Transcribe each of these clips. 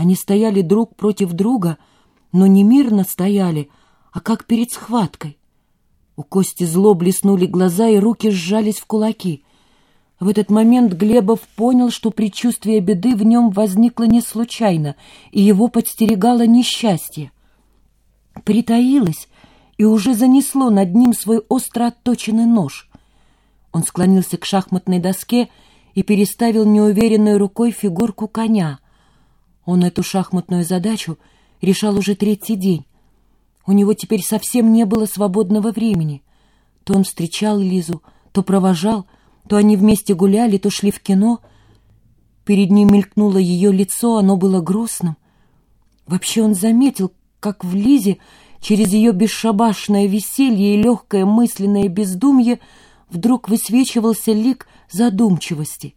Они стояли друг против друга, но не мирно стояли, а как перед схваткой. У Кости зло блеснули глаза, и руки сжались в кулаки. В этот момент Глебов понял, что предчувствие беды в нем возникло не случайно, и его подстерегало несчастье. Притаилось и уже занесло над ним свой остро отточенный нож. Он склонился к шахматной доске и переставил неуверенной рукой фигурку коня. Он эту шахматную задачу решал уже третий день. У него теперь совсем не было свободного времени. То он встречал Лизу, то провожал, то они вместе гуляли, то шли в кино. Перед ним мелькнуло ее лицо, оно было грустным. Вообще он заметил, как в Лизе через ее бесшабашное веселье и легкое мысленное бездумье вдруг высвечивался лик задумчивости.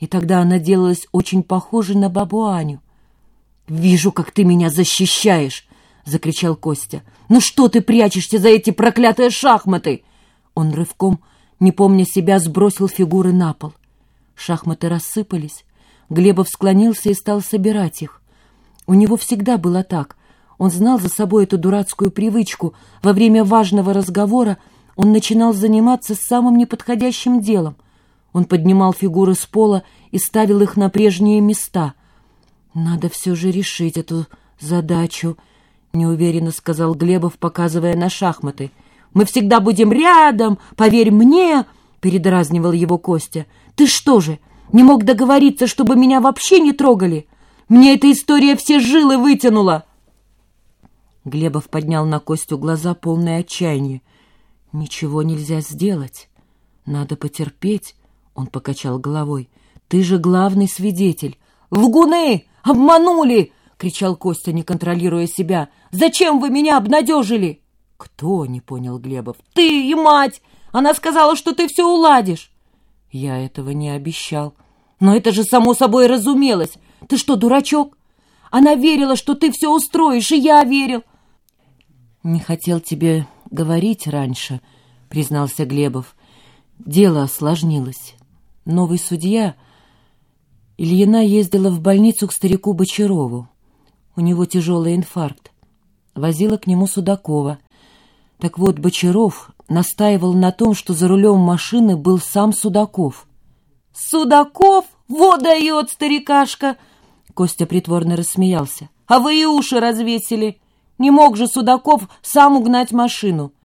И тогда она делалась очень похожей на бабу Аню. «Вижу, как ты меня защищаешь!» — закричал Костя. «Ну что ты прячешься за эти проклятые шахматы?» Он рывком, не помня себя, сбросил фигуры на пол. Шахматы рассыпались. Глебов склонился и стал собирать их. У него всегда было так. Он знал за собой эту дурацкую привычку. Во время важного разговора он начинал заниматься самым неподходящим делом. Он поднимал фигуры с пола и ставил их на прежние места. «Надо все же решить эту задачу», — неуверенно сказал Глебов, показывая на шахматы. «Мы всегда будем рядом, поверь мне», — передразнивал его Костя. «Ты что же, не мог договориться, чтобы меня вообще не трогали? Мне эта история все жилы вытянула!» Глебов поднял на Костю глаза, полные отчаяния. «Ничего нельзя сделать. Надо потерпеть», — он покачал головой. «Ты же главный свидетель». «Лгуны! Обманули!» — кричал Костя, не контролируя себя. «Зачем вы меня обнадежили?» «Кто?» — не понял Глебов. «Ты и мать! Она сказала, что ты все уладишь!» «Я этого не обещал». «Но это же само собой разумелось! Ты что, дурачок? Она верила, что ты все устроишь, и я верил!» «Не хотел тебе говорить раньше», — признался Глебов. «Дело осложнилось. Новый судья...» Ильина ездила в больницу к старику Бочарову. У него тяжелый инфаркт. Возила к нему Судакова. Так вот, Бочаров настаивал на том, что за рулем машины был сам Судаков. «Судаков? Вот дает старикашка!» Костя притворно рассмеялся. «А вы и уши развесили! Не мог же Судаков сам угнать машину!»